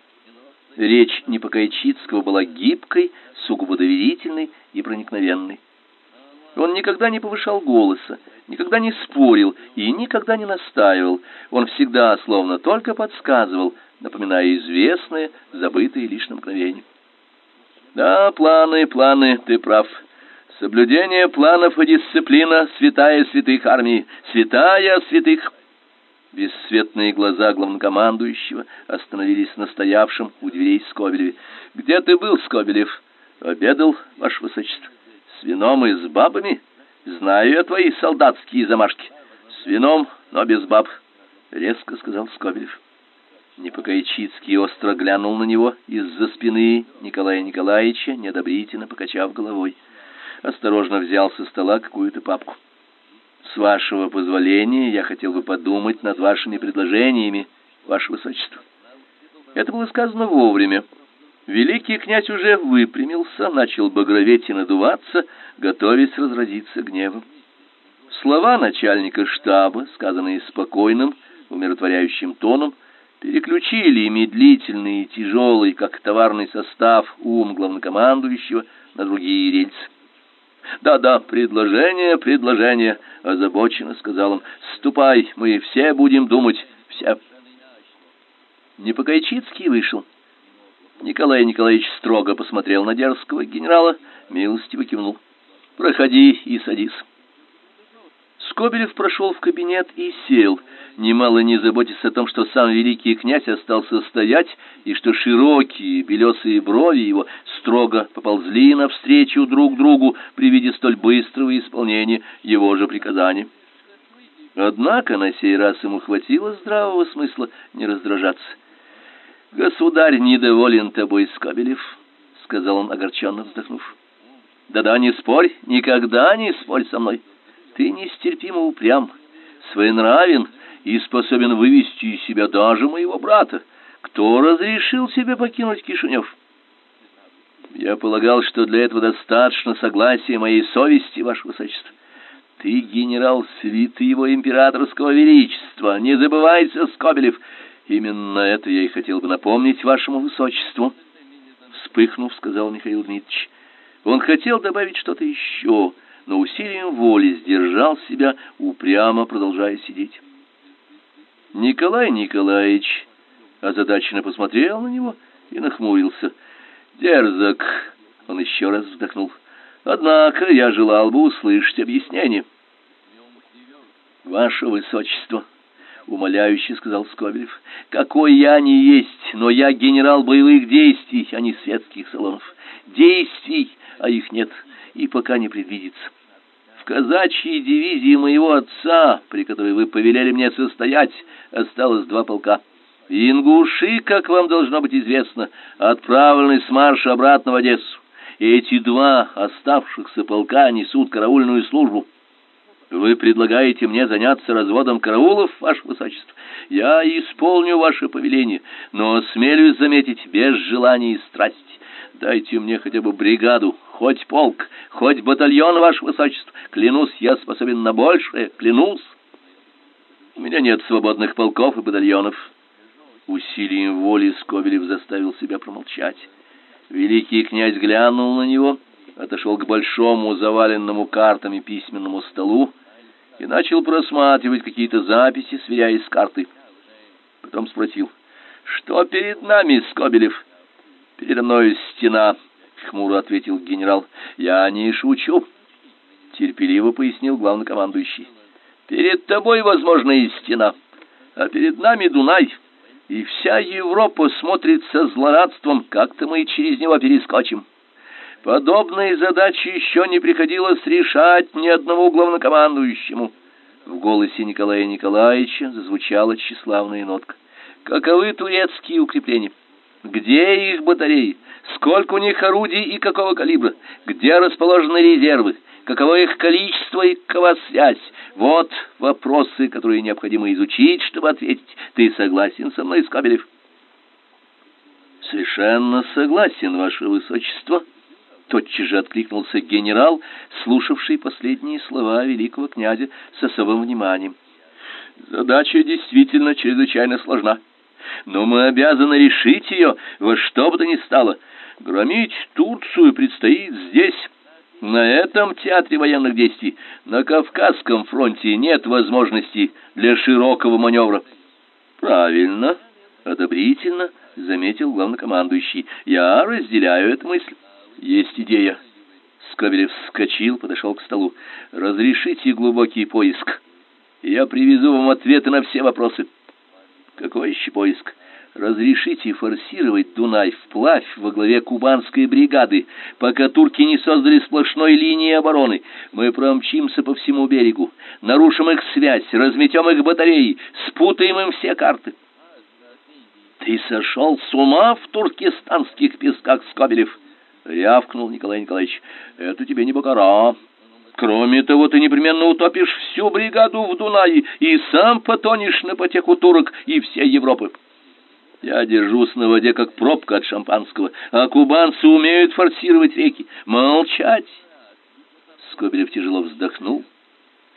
Речь Непокайчицкого была гибкой, сугубо доверительной и проникновенной. Он никогда не повышал голоса, никогда не спорил и никогда не настаивал. Он всегда словно только подсказывал, напоминая известные, забытые лишь на мгновение. Да, планы, планы, ты прав. Соблюдение планов и дисциплина святая святых армии, святая святых. Бесцветные глаза главнокомандующего остановились на стоявшем у дверей Скобелеве. Где ты был, Скобелев? Обедал, ваше высочество. С вином и с бабами? Знаю я твои солдатские замашки. С вином, но без баб, резко сказал Скобелев. Непокоичицкий остро глянул на него из-за спины Николая Николаевича, неодобрительно покачав головой. Осторожно взял со стола какую-то папку. С вашего позволения я хотел бы подумать над вашими предложениями, ваше высочество. Это было сказано вовремя. Великий князь уже выпрямился, начал багроветь и надуваться, готовясь разразиться гневом. Слова начальника штаба, сказанные спокойным, умиротворяющим тоном, переключили медлительный и тяжелый, как товарный состав, ум главнокомандующего на другие рельсы. «Да-да, предложение, предложение», — озабоченно сказал он. «Ступай, мы все будем думать, все». Непокайчицкий вышел. Николай Николаевич строго посмотрел на дерзкого генерала, милостиво кивнул. «Проходи и садись». Скобелев прошел в кабинет и сел, немало не заботясь о том, что сам великий князь остался стоять, и что широкие белесые брови его строго поползли навстречу друг другу при виде столь быстрого исполнения его же приказания. Однако на сей раз ему хватило здравого смысла не раздражаться. Государь недоволен тобой, Скобелев, сказал он огорченно вздохнув. Да-да, не спорь, никогда не спорь со мной. Ты нестерпимо упрям, своенравен и способен вывести из себя даже моего брата. Кто разрешил тебе покинуть Кишинев? Я полагал, что для этого достаточно согласия моей совести, ваше высочество. Ты генерал свиты его императорского величества. Не забывайся, Скобелев. Именно это я и хотел бы напомнить вашему высочеству, вспыхнув, сказал Михаил Дмитриевич. Он хотел добавить что-то еще, но усилием воли сдержал себя, упрямо продолжая сидеть. Николай Николаевич озадаченно посмотрел на него и нахмурился. Дерзок, он еще раз вздохнул. Однако я желал бы услышать объяснение. Ваше высочество, умоляюще сказал Скобелев. Какой я не есть, но я генерал боевых действий, а не светских салонов. Действий, а их нет и пока не предвидится. В казачьей дивизии моего отца, при которой вы повелели мне состоять, осталось два полка. Ингуши, как вам должно быть известно, отправлены с марша обратно в Одессу. Эти два оставшихся полка несут караульную службу. Вы предлагаете мне заняться разводом караулов, ваше высочество? Я исполню ваше повеление, но смелюсь заметить без желания и страсти. Дайте мне хотя бы бригаду, хоть полк, хоть батальон, ваше высочество. Клянусь, я способен на большее, клянусь. У меня нет свободных полков и батальонов. Усилием воли Скобелев заставил себя промолчать. Великий князь глянул на него, отошел к большому заваленному картами письменному столу и начал просматривать какие-то записи, сверяясь с картой. Потом спросил: "Что перед нами, Скобелев?" "Передо мной стена", хмуро ответил генерал. "Я не шучу", терпеливо пояснил главнокомандующий. "Перед тобой, возможно, и стена, а перед нами Дунай." И вся Европа смотрит со злорадством, как-то мы через него перескочим. Подобные задачи еще не приходилось решать ни одному главнокомандующему. В голосе Николая Николаевича зазвучала тщеславная нотка. Каковы турецкие укрепления? Где их батареи? Сколько у них орудий и какого калибра? Где расположены резервы? каково их количество и какова связь. Вот вопросы, которые необходимо изучить, чтобы ответить. Ты согласен со мной, Скобелев? Совершенно согласен, ваше высочество. Тотчас же откликнулся генерал, слушавший последние слова великого князя с особым вниманием. Задача действительно чрезвычайно сложна, но мы обязаны решить ее во что бы то ни стало. Громить Турцию предстоит здесь, на этом театре военных действий. На Кавказском фронте нет возможности для широкого маневра. Правильно, одобрительно заметил главнокомандующий. Я разделяю эту мысль. Есть идея. Скобелев вскочил, подошел к столу. Разрешите глубокий поиск. Я привезу вам ответы на все вопросы. Какой еще поиск? Разрешите форсировать Дунай вплавь во главе кубанской бригады, пока турки не создали сплошной линии обороны. Мы промчимся по всему берегу, нарушим их связь, разметем их батареи, спутаем им все карты. Ты сошел с ума в туркестанских песках, Скобелев? рявкнул Николай Николаевич. Это тебе не Бакара. Кроме того, ты непременно утопишь всю бригаду в Дунае и сам потонешь на потеху турок и всей Европы. Я держусь на воде, как пробка от шампанского, а кубанцы умеют форсировать реки. Молчать!» Скобелев тяжело вздохнул.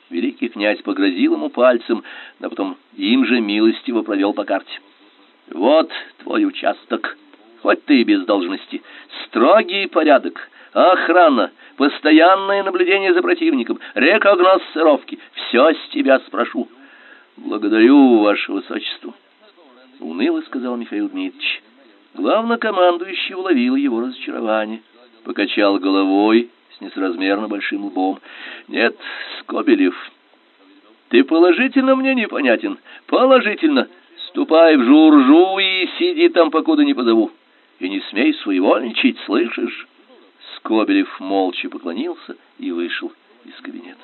Великий князь погрозил ему пальцем, а потом им же милостиво провел по карте. «Вот твой участок, хоть ты и без должности. Строгий порядок, охрана, постоянное наблюдение за противником, рекогносцировки. Все с тебя спрошу. Благодарю, ваше высочество». — уныло сказал Михаил Дмитриевич. Главнокомандующий уловил его разочарование, покачал головой с несоразмерно большим лбом. «Нет, Скобелев, ты положительно мне непонятен. Положительно. Ступай в Журжу и сиди там, покуда не позову. И не смей своевольничать, слышишь?» Скобелев молча поклонился и вышел из кабинета.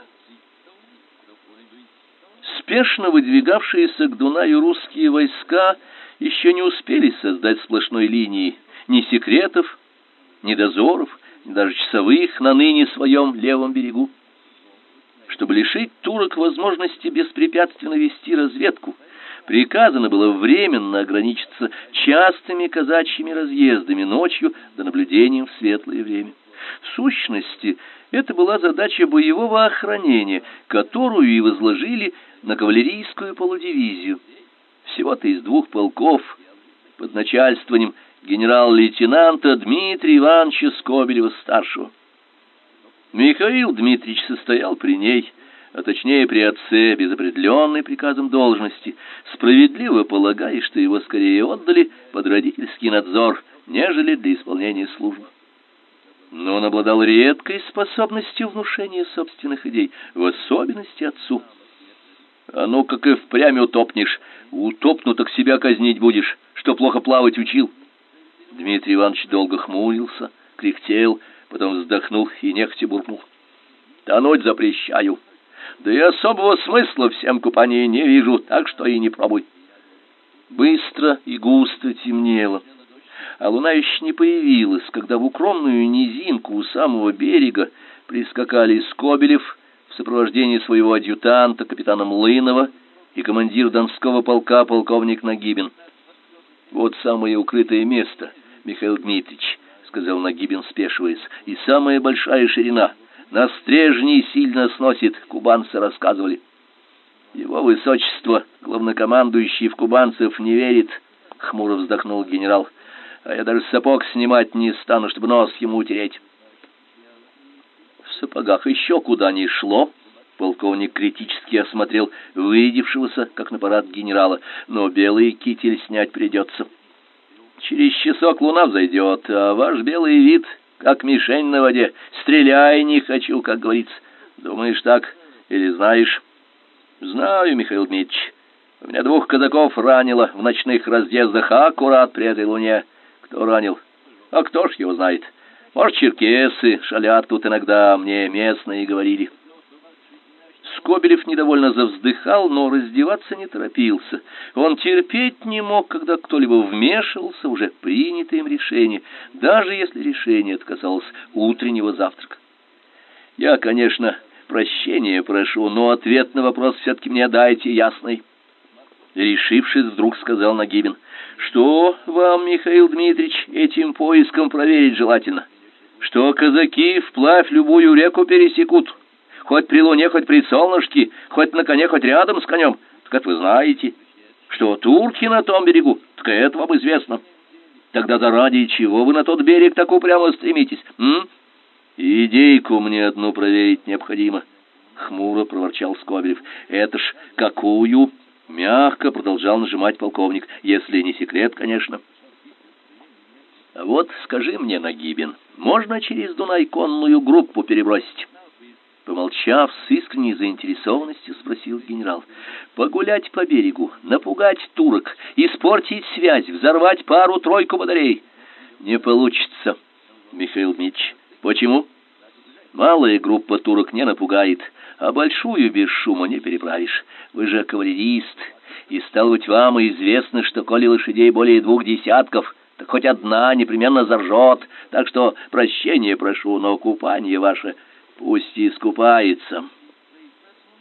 Спешно выдвигавшиеся к Дунаю русские войска еще не успели создать сплошной линии ни секретов, ни дозоров, ни даже часовых на ныне своем левом берегу. Чтобы лишить турок возможности беспрепятственно вести разведку, приказано было временно ограничиться частыми казачьими разъездами ночью до наблюдением в светлое время. В сущности, это была задача боевого охранения, которую и возложили на кавалерийскую полудивизию. Всего-то из двух полков под начальствованием генерал-лейтенанта Дмитрия Ивановича Скобелева-старшего. Михаил Дмитриевич состоял при ней, а точнее при отце, без определенной приказом должности, справедливо полагая, что его скорее отдали под родительский надзор, нежели для исполнения службы. Но он обладал редкой способностью внушения собственных идей, в особенности отцу – а ну, как и впрямь утопнешь. Утопну, так себя казнить будешь, что плохо плавать учил. Дмитрий Иванович долго хмурился, кряхтел, потом вздохнул и нехотя буркнул. Тонуть запрещаю. Да и особого смысла всем купании не вижу, так что и не пробуй. Быстро и густо темнело, а луна еще не появилась, когда в укромную низинку у самого берега прискакали Скобелев в сопровождении своего адъютанта, капитана Млынова, и командир Донского полка, полковник Нагибин. «Вот самое укрытое место, Михаил Дмитриевич», — сказал Нагибин, спешиваясь, — «и самая большая ширина. На стрежни сильно сносит, кубанцы рассказывали». «Его высочество, главнокомандующий в кубанцев, не верит», — хмуро вздохнул генерал. «А я даже сапог снимать не стану, чтобы нос ему утереть» сапогах еще куда ни шло. Полковник критически осмотрел вырядившегося, как на парад генерала, но белый китель снять придется. Через часок луна взойдет, а ваш белый вид, как мишень на воде. Стреляй не хочу, как говорится. Думаешь так или знаешь? Знаю, Михаил Дмитриевич. У меня двух казаков ранило в ночных разъездах аккурат при этой луне. Кто ранил? А кто ж его знает? Может, черкесы шалят тут иногда, мне местные говорили. Скобелев недовольно завздыхал, но раздеваться не торопился. Он терпеть не мог, когда кто-либо вмешивался в уже принятое им решение, даже если решение отказалось утреннего завтрака. Я, конечно, прощения прошу, но ответ на вопрос все-таки мне дайте ясный. Решившись, вдруг сказал Нагибин. Что вам, Михаил Дмитриевич, этим поиском проверить желательно? Что казаки вплавь любую реку пересекут, хоть при луне, хоть при солнышке, хоть на коне, хоть рядом с конем, так это вы знаете. Что турки на том берегу, так это вам известно. Тогда заради чего вы на тот берег так упрямо стремитесь, м? Идейку мне одну проверить необходимо, хмуро проворчал Скобелев. Это ж какую? Мягко продолжал нажимать полковник, если не секрет, конечно. А вот скажи мне, Нагибин, можно через Дунай конную группу перебросить? Помолчав с искренней заинтересованностью, спросил генерал. Погулять по берегу, напугать турок, испортить связь, взорвать пару-тройку батарей. Не получится, Михаил Дмитриевич. Почему? Малая группа турок не напугает, а большую без шума не переправишь. Вы же кавалерист, и стало быть вам известно, что коли лошадей более двух десятков, так хоть одна непременно заржет, так что прощения прошу, но купание ваше пусть искупается.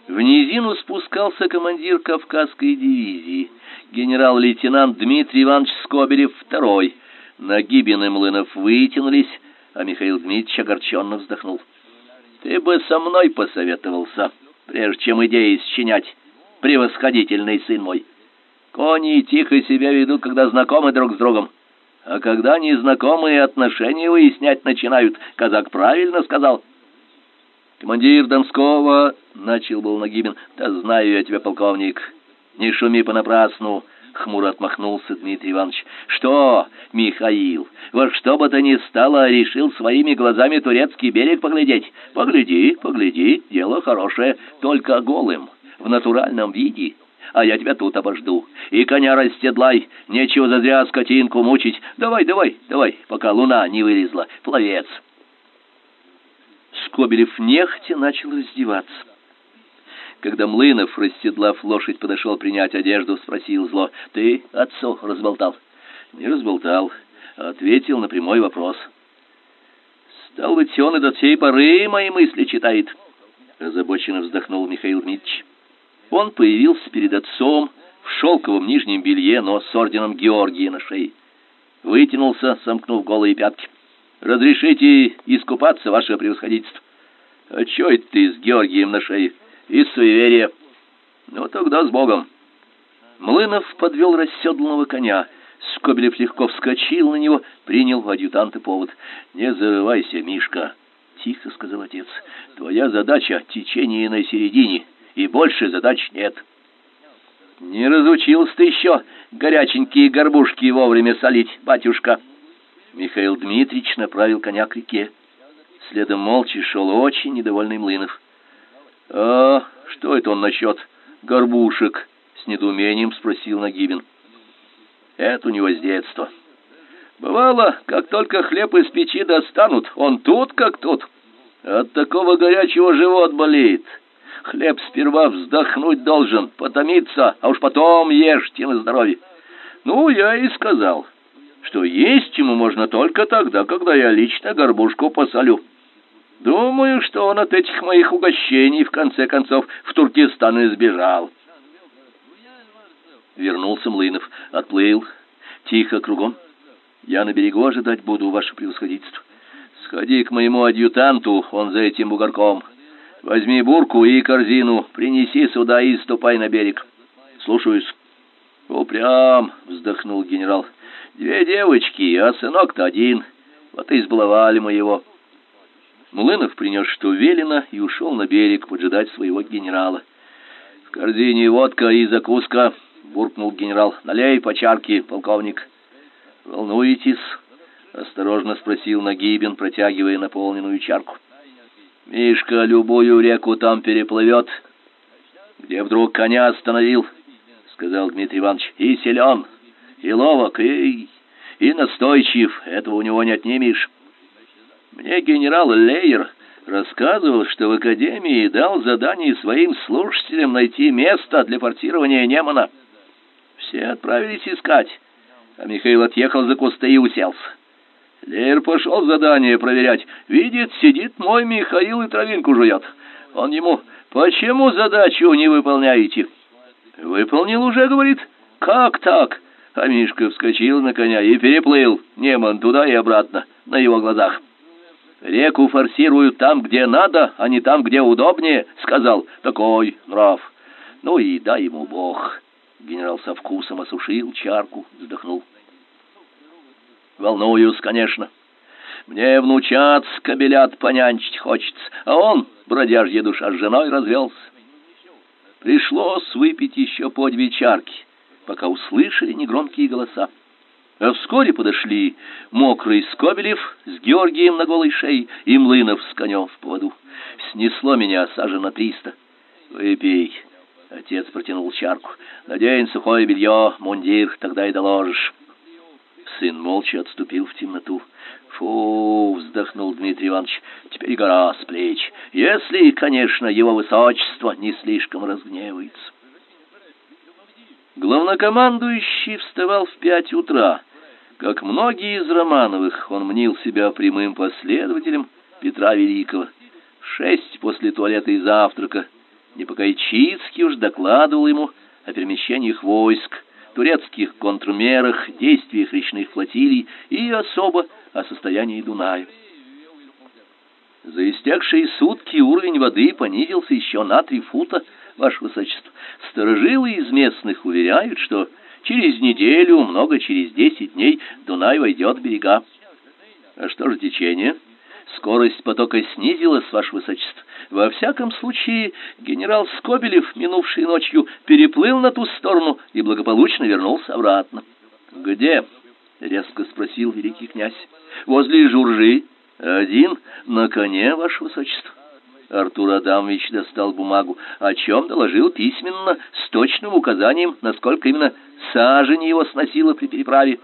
В низину спускался командир Кавказской дивизии, генерал-лейтенант Дмитрий Иванович Скобелев II. Нагибин и Млынов вытянулись, а Михаил Дмитриевич огорченно вздохнул. Ты бы со мной посоветовался, прежде чем идеи счинять, превосходительный сын мой. Кони тихо себя ведут, когда знакомы друг с другом. А когда незнакомые отношения выяснять начинают, казак правильно сказал. Командир Донского, начал был Нагибин. Да знаю я тебя, полковник. Не шуми понапрасну. Хмуро отмахнулся Дмитрий Иванович. Что, Михаил, во что бы то ни стало, решил своими глазами турецкий берег поглядеть? Погляди, погляди, дело хорошее, только голым, в натуральном виде. А я тебя тут обожду. И коня расседлай, нечего зазря скотинку мучить. Давай, давай, давай, пока луна не вылезла. Пловец. Скобелев нехотя начал раздеваться. Когда Млынов, расседлав лошадь, подошел принять одежду, спросил зло, «Ты отцу разболтал?» «Не разболтал, а ответил на прямой вопрос». «Стал быть, он и до сей поры мои мысли читает», — озабоченно вздохнул Михаил Дмитриевич. Он появился перед отцом в шелковом нижнем белье, но с орденом Георгия на шее. Вытянулся, сомкнув голые пятки. «Разрешите искупаться, ваше превосходительство?» «А чё это ты с Георгием на шее?» И суеверия. Ну, тогда с Богом. Млынов подвел расседланного коня. Скобелев легко вскочил на него, принял у адъютанта повод. «Не зарывайся, Мишка», — тихо сказал отец. «Твоя задача — течение на середине, и больше задач нет». «Не разучился ты еще горяченькие горбушки вовремя солить, батюшка!» Михаил Дмитриевич направил коня к реке. Следом молча шел очень недовольный Млынов. «А что это он насчет горбушек?» — с недоумением спросил Нагибин. «Это у него с детства. Бывало, как только хлеб из печи достанут, он тут как тут. От такого горячего живот болеет. Хлеб сперва вздохнуть должен, потомиться, а уж потом ешьте на здоровье. Ну, я и сказал, что есть ему можно только тогда, когда я лично горбушку посолю». Думаю, что он от этих моих угощений в конце концов в Туркестан избежал. Вернулся Млынов, отплыл. Тихо кругом. Я на берегу ожидать буду, ваше превосходительство. Сходи к моему адъютанту, он за этим бугорком. Возьми бурку и корзину, принеси сюда и ступай на берег. Слушаюсь. Упрям, вздохнул генерал. Две девочки, а сынок-то один. Вот и избаловали мы его. Мулынов принес что велено и ушел на берег поджидать своего генерала. В корзине водка и закуска, буркнул генерал. Налей по чарке, полковник. Волнуетесь? осторожно спросил Нагибин, протягивая наполненную чарку. Мишка любую реку там переплывет, где вдруг коня остановил, сказал Дмитрий Иванович. И силен, и ловок, и и настойчив. Этого у него не отнимешь. Мне генерал Лейер рассказывал, что в академии дал задание своим слушателям найти место для портирования Немана. Все отправились искать, а Михаил отъехал за кусты и уселся. Лер пошел задание проверять. Видит, сидит мой Михаил и травинку жует. Он ему, почему задачу не выполняете? Выполнил уже, говорит. Как так? А Мишка вскочил на коня и переплыл Неман туда и обратно, на его глазах. Реку форсируют там, где надо, а не там, где удобнее, сказал. Такой нрав. Ну и дай ему Бог. Генерал со вкусом осушил чарку, вздохнул. Волнуюсь, конечно. Мне внучат с кобелят понянчить хочется, а он, бродяжья душа, с женой развелся. Пришлось выпить еще по две чарки, пока услышали негромкие голоса. А вскоре подошли мокрый Скобелев с Георгием на голой шее и Млынов с конем в поводу. Снесло меня сажа на триста. Выпей. Отец протянул чарку. Надень сухое белье, мундир, тогда и доложишь. Сын молча отступил в темноту. Фу, вздохнул Дмитрий Иванович. Теперь гора с плеч. Если, конечно, его высочество не слишком разгневается. Главнокомандующий вставал в пять утра как многие из Романовых, он мнил себя прямым последователем Петра Великого. Шесть после туалета и завтрака Непокайчицкий уж докладывал ему о перемещениях войск, турецких контрмерах, действиях речных флотилий и особо о состоянии Дуная. За истекшие сутки уровень воды понизился еще на три фута, ваше высочество. Сторожилы из местных уверяют, что Через неделю, много через десять дней Дунай войдет в берега. А что же течение? Скорость потока снизилась, ваше высочество. Во всяком случае, генерал Скобелев, минувшей ночью, переплыл на ту сторону и благополучно вернулся обратно. Где? резко спросил великий князь. Возле Журжи. Один на коне, ваше высочество. Артур Адамович достал бумагу, о чем доложил письменно, с точным указанием, насколько именно сажень его сносило при переправе.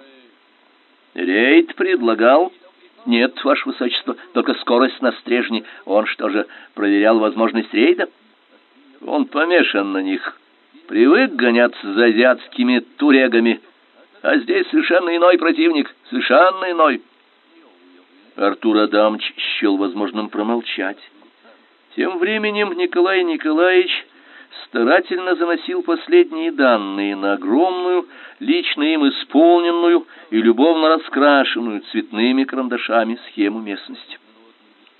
Рейд предлагал... Нет, ваше высочество, только скорость на стрежне. Он что же, проверял возможность рейда? Он помешан на них. Привык гоняться за азиатскими турегами. А здесь совершенно иной противник, совершенно иной. Артур Адамович счел возможным промолчать. Тем временем Николай Николаевич старательно заносил последние данные на огромную, лично им исполненную и любовно раскрашенную цветными карандашами схему местности.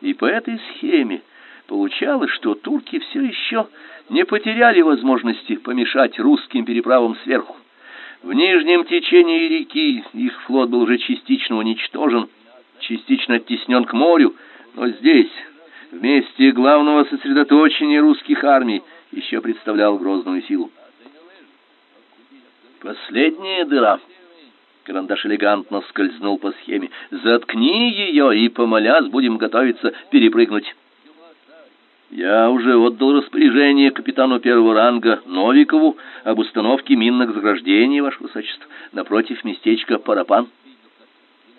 И по этой схеме получалось, что турки все еще не потеряли возможности помешать русским переправам сверху. В нижнем течении реки их флот был уже частично уничтожен, частично оттеснен к морю, но здесь, в месте главного сосредоточения русских армий, еще представлял грозную силу. Последняя дыра. Карандаш элегантно скользнул по схеме. Заткни ее и, помолясь, будем готовиться перепрыгнуть. Я уже отдал распоряжение капитану первого ранга Новикову об установке минных заграждений, ваше высочество, напротив местечка Парапан.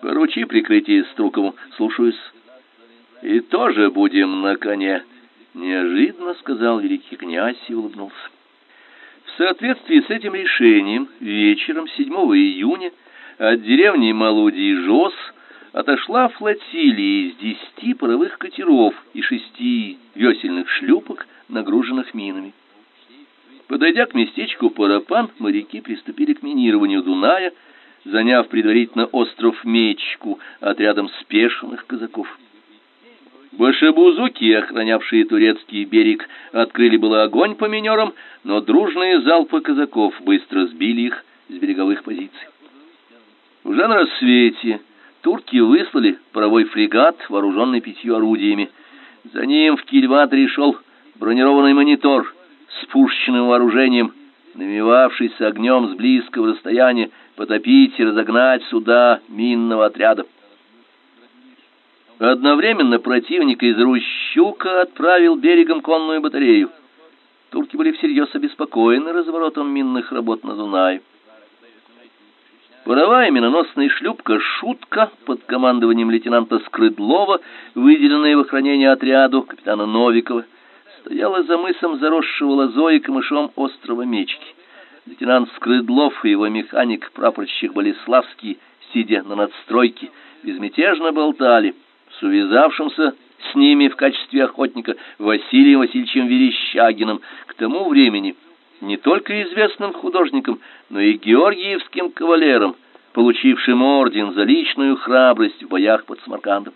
Поручи прикрытие Струкову. Слушаюсь. И тоже будем на коне. Неожиданно сказал великий князь и улыбнулся. В соответствии с этим решением, вечером 7 июня от деревни Малудии Жос отошла флотилия из десяти паровых катеров и шести весельных шлюпок, нагруженных минами. Подойдя к местечку Парапан, моряки приступили к минированию Дуная, заняв предварительно остров Мечку отрядом спешенных казаков. Башебузуки, охранявшие турецкий берег, открыли было огонь по минерам, но дружные залпы казаков быстро сбили их с береговых позиций. Уже на рассвете турки выслали паровой фрегат, вооруженный пятью орудиями. За ним в кильваторе шел бронированный монитор с пушечным вооружением, намевавшийся огнем с близкого расстояния потопить и разогнать суда минного отряда. Одновременно противник из Рущука отправил берегом конную батарею. Турки были всерьез обеспокоены разворотом минных работ на Дунае. Паровая миноносная шлюпка «Шутка» под командованием лейтенанта Скрыдлова, выделенная в охранение отряду капитана Новикова, стояла за мысом заросшего лозой и камышом острова Мечки. Лейтенант Скрыдлов и его механик, прапорщик Болеславский, сидя на надстройке, безмятежно болтали с увязавшимся с ними в качестве охотника Василием Васильевичем Верещагиным, к тому времени не только известным художником, но и георгиевским кавалером, получившим орден за личную храбрость в боях под Смаркандом.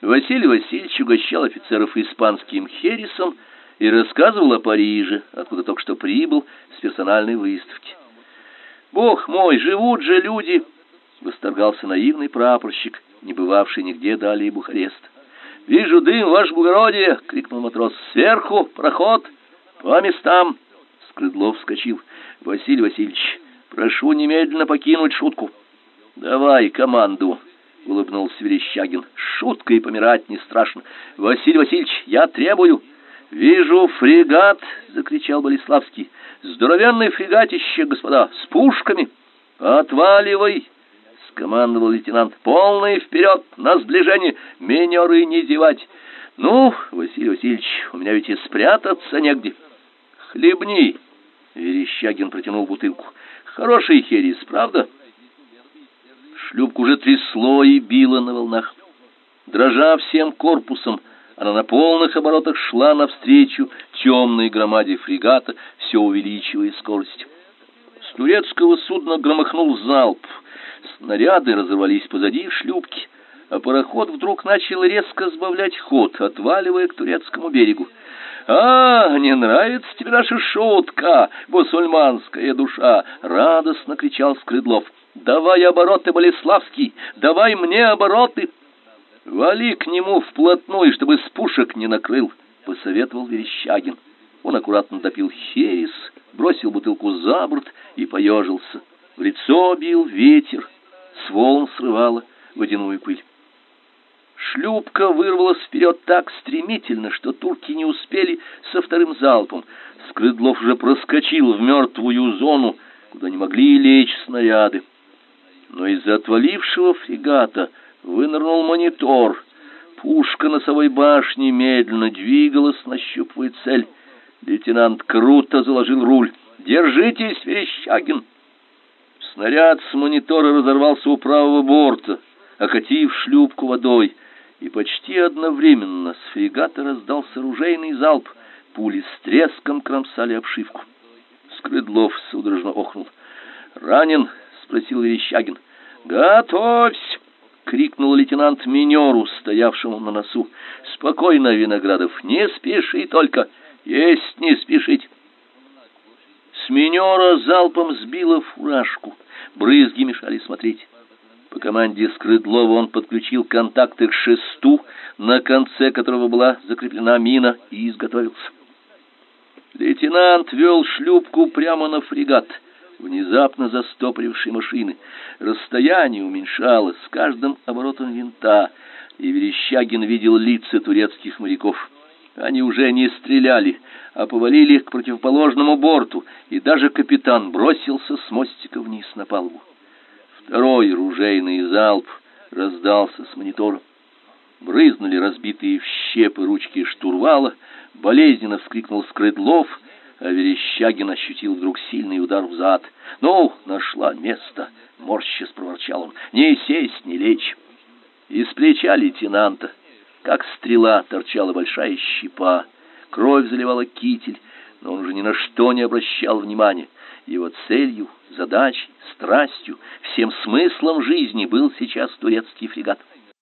Василий Васильевич угощал офицеров испанским хересом и рассказывал о Париже, откуда только что прибыл с персональной выставки. «Бог мой, живут же люди!» — восторгался наивный прапорщик, не бывавший нигде далее Бухареста. «Вижу дым, ваше благородие!» — крикнул матрос. «Сверху! Проход! По местам!» Скрыдлов вскочил. «Василий Васильевич, прошу немедленно покинуть шутку». «Давай команду!» — улыбнулся Верещагин. «Шуткой помирать не страшно. Василий Васильевич, я требую!» «Вижу фрегат!» — закричал Болеславский. «Здоровенный фрегатище, господа, с пушками! Отваливай!» — скомандовал лейтенант. «Полный вперед, на сближение, минеры не зевать!» «Ну, Василий Васильевич, у меня ведь и спрятаться негде!» «Хлебни!» — Верещагин протянул бутылку. «Хороший херес, правда?» Шлюпку уже трясло и било на волнах. Дрожа всем корпусом, она на полных оборотах шла навстречу темной громаде фрегата, все увеличивая скорость. Турецкого судна громыхнул залп. Снаряды разорвались позади шлюпки, а пароход вдруг начал резко сбавлять ход, отваливая к турецкому берегу. «А, не нравится тебе наша шутка, бусульманская душа!» — радостно кричал Скрыдлов. «Давай обороты, Болеславский! Давай мне обороты!» «Вали к нему вплотную, чтобы с пушек не накрыл!» — посоветовал Верещагин. Он аккуратно допил херес, бросил бутылку за борт и поежился. В лицо бил ветер, с волн срывала водяную пыль. Шлюпка вырвалась вперед так стремительно, что турки не успели со вторым залпом. Скрыдлов уже проскочил в мертвую зону, куда не могли лечь снаряды. Но из-за отвалившего фрегата вынырнул монитор. Пушка носовой башни медленно двигалась, нащупывая цель. Лейтенант круто заложил руль. «Держитесь, Верещагин!» Снаряд с монитора разорвался у правого борта, окатив шлюпку водой, и почти одновременно с фрегата раздался ружейный залп. Пули с треском кромсали обшивку. Скрыдлов судорожно охнул. «Ранен?» — спросил Верещагин. «Готовься!» — крикнул лейтенант минеру, стоявшему на носу. «Спокойно, Виноградов, не спеши только! Есть не спешить!» С минера залпом сбила фуражку. Брызги мешали смотреть. По команде Скрыдлова он подключил контакты к шесту, на конце которого была закреплена мина, и изготовился. Лейтенант вел шлюпку прямо на фрегат, внезапно застопоривший машины. Расстояние уменьшалось с каждым оборотом винта, и Верещагин видел лица турецких моряков. Они уже не стреляли, а повалили к противоположному борту, и даже капитан бросился с мостика вниз на палубу. Второй ружейный залп раздался с монитора. Брызнули разбитые в щепы ручки штурвала, болезненно вскрикнул Скрыдлов, а Верещагин ощутил вдруг сильный удар в зад. «Ну, нашла место!» — морщис проворчал он. «Не сесть, не лечь!» Из плеча лейтенанта как стрела торчала большая щепа, кровь заливала китель, но он уже ни на что не обращал внимания. Его целью, задачей, страстью, всем смыслом жизни был сейчас турецкий фрегат.